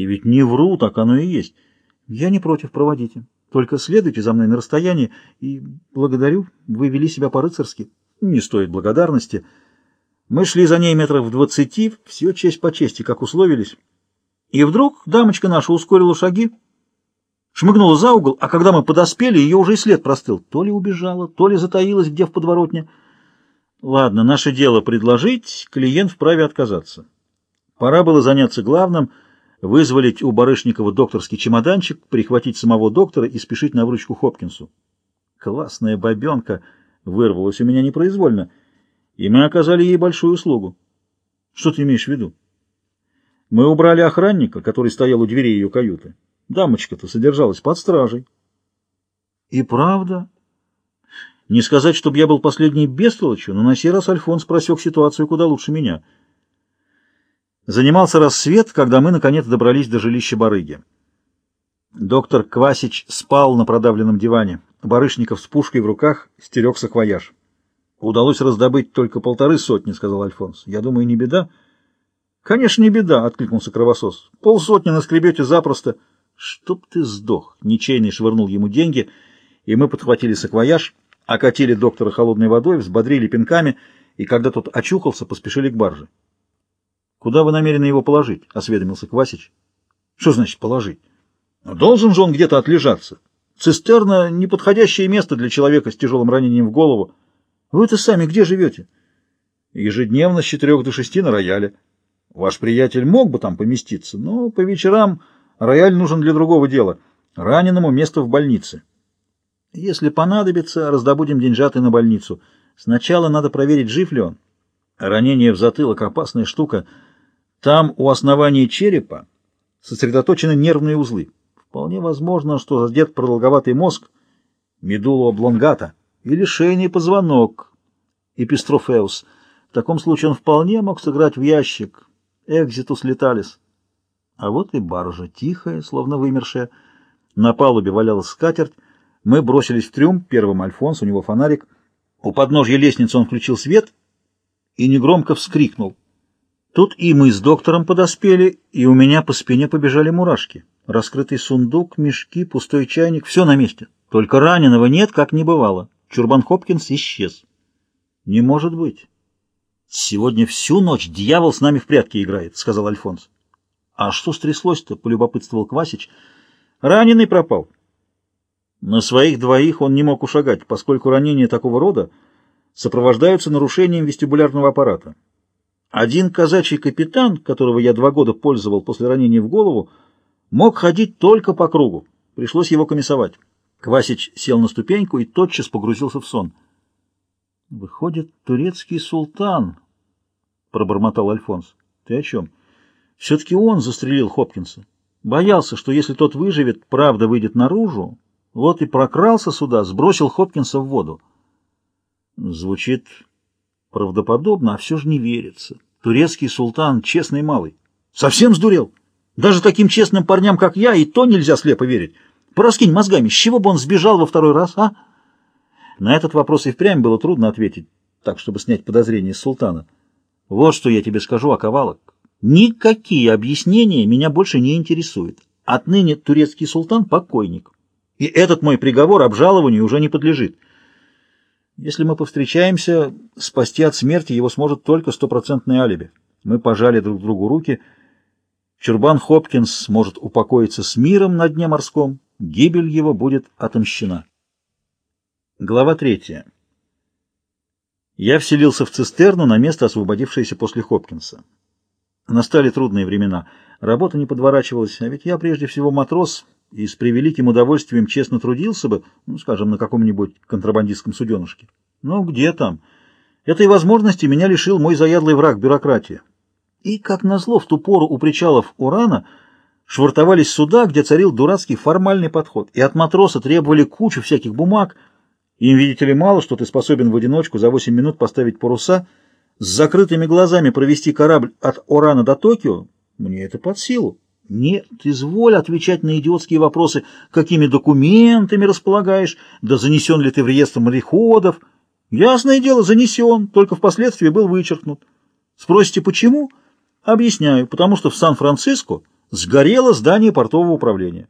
И ведь не вру, так оно и есть. Я не против, проводите. Только следуйте за мной на расстоянии и благодарю, вы вели себя по-рыцарски. Не стоит благодарности. Мы шли за ней метров в двадцати, все честь по чести, как условились. И вдруг дамочка наша ускорила шаги, шмыгнула за угол, а когда мы подоспели, ее уже и след простыл. То ли убежала, то ли затаилась где в подворотне. Ладно, наше дело предложить, клиент вправе отказаться. Пора было заняться главным — вызволить у Барышникова докторский чемоданчик, прихватить самого доктора и спешить на вручку Хопкинсу. Классная бабенка вырвалась у меня непроизвольно, и мы оказали ей большую услугу. Что ты имеешь в виду? Мы убрали охранника, который стоял у двери ее каюты. Дамочка-то содержалась под стражей. И правда? Не сказать, чтобы я был последней бестолочью, но на сей раз Альфонс просек ситуацию куда лучше меня — Занимался рассвет, когда мы, наконец, добрались до жилища барыги. Доктор Квасич спал на продавленном диване. Барышников с пушкой в руках стерег саквояж. «Удалось раздобыть только полторы сотни», — сказал Альфонс. «Я думаю, не беда». «Конечно, не беда», — откликнулся кровосос. «Полсотни наскребете запросто». «Чтоб ты сдох!» — ничейный швырнул ему деньги, и мы подхватили саквояж, окатили доктора холодной водой, взбодрили пинками, и когда тот очухался, поспешили к барже. Куда вы намерены его положить? — осведомился Квасич. — Что значит положить? Должен же он где-то отлежаться. Цистерна — неподходящее место для человека с тяжелым ранением в голову. Вы-то сами где живете? Ежедневно с четырех до шести на рояле. Ваш приятель мог бы там поместиться, но по вечерам рояль нужен для другого дела. Раненому место в больнице. Если понадобится, раздобудем деньжаты на больницу. Сначала надо проверить, жив ли он. Ранение в затылок — опасная штука — там у основания черепа сосредоточены нервные узлы. Вполне возможно, что задет продолговатый мозг, медулу облонгата, или шейный позвонок, эпистрофеус. В таком случае он вполне мог сыграть в ящик, экзитус леталис. А вот и баржа, тихая, словно вымершая. На палубе валялась скатерть. Мы бросились в трюм, первым Альфонс, у него фонарик. У подножья лестницы он включил свет и негромко вскрикнул. Тут и мы с доктором подоспели, и у меня по спине побежали мурашки. Раскрытый сундук, мешки, пустой чайник — все на месте. Только раненого нет, как не бывало. Чурбан Хопкинс исчез. Не может быть. Сегодня всю ночь дьявол с нами в прятки играет, — сказал Альфонс. А что стряслось-то? — полюбопытствовал Квасич. Раненый пропал. На своих двоих он не мог ушагать, поскольку ранения такого рода сопровождаются нарушением вестибулярного аппарата. Один казачий капитан, которого я два года пользовал после ранения в голову, мог ходить только по кругу. Пришлось его комиссовать. Квасич сел на ступеньку и тотчас погрузился в сон. «Выходит, турецкий султан», — пробормотал Альфонс. «Ты о чем?» «Все-таки он застрелил Хопкинса. Боялся, что если тот выживет, правда выйдет наружу. Вот и прокрался сюда, сбросил Хопкинса в воду». Звучит Правдоподобно, а все же не верится. Турецкий султан — честный малый. Совсем сдурел? Даже таким честным парням, как я, и то нельзя слепо верить. Пораскинь мозгами, с чего бы он сбежал во второй раз, а? На этот вопрос и впрямь было трудно ответить, так, чтобы снять подозрения с султана. Вот что я тебе скажу, Аковалок. Никакие объяснения меня больше не интересуют. Отныне турецкий султан — покойник. И этот мой приговор обжалованию уже не подлежит. Если мы повстречаемся, спасти от смерти его сможет только стопроцентное алиби. Мы пожали друг другу руки. Чурбан Хопкинс сможет упокоиться с миром на дне морском. Гибель его будет отомщена. Глава третья. Я вселился в цистерну на место, освободившееся после Хопкинса. Настали трудные времена. Работа не подворачивалась, а ведь я прежде всего матрос — и с превеликим удовольствием честно трудился бы, ну, скажем, на каком-нибудь контрабандистском суденышке. Но где там? Этой возможности меня лишил мой заядлый враг бюрократия. И, как назло, в ту пору у причалов Урана швартовались суда, где царил дурацкий формальный подход, и от матроса требовали кучу всяких бумаг. Им, видите ли, мало, что ты способен в одиночку за 8 минут поставить паруса, с закрытыми глазами провести корабль от Урана до Токио, мне это под силу. Нет, изволь отвечать на идиотские вопросы, какими документами располагаешь, да занесен ли ты в реестр мореходов. Ясное дело, занесен, только впоследствии был вычеркнут. Спросите, почему? Объясняю, потому что в Сан-Франциско Сгорело здание портового управления.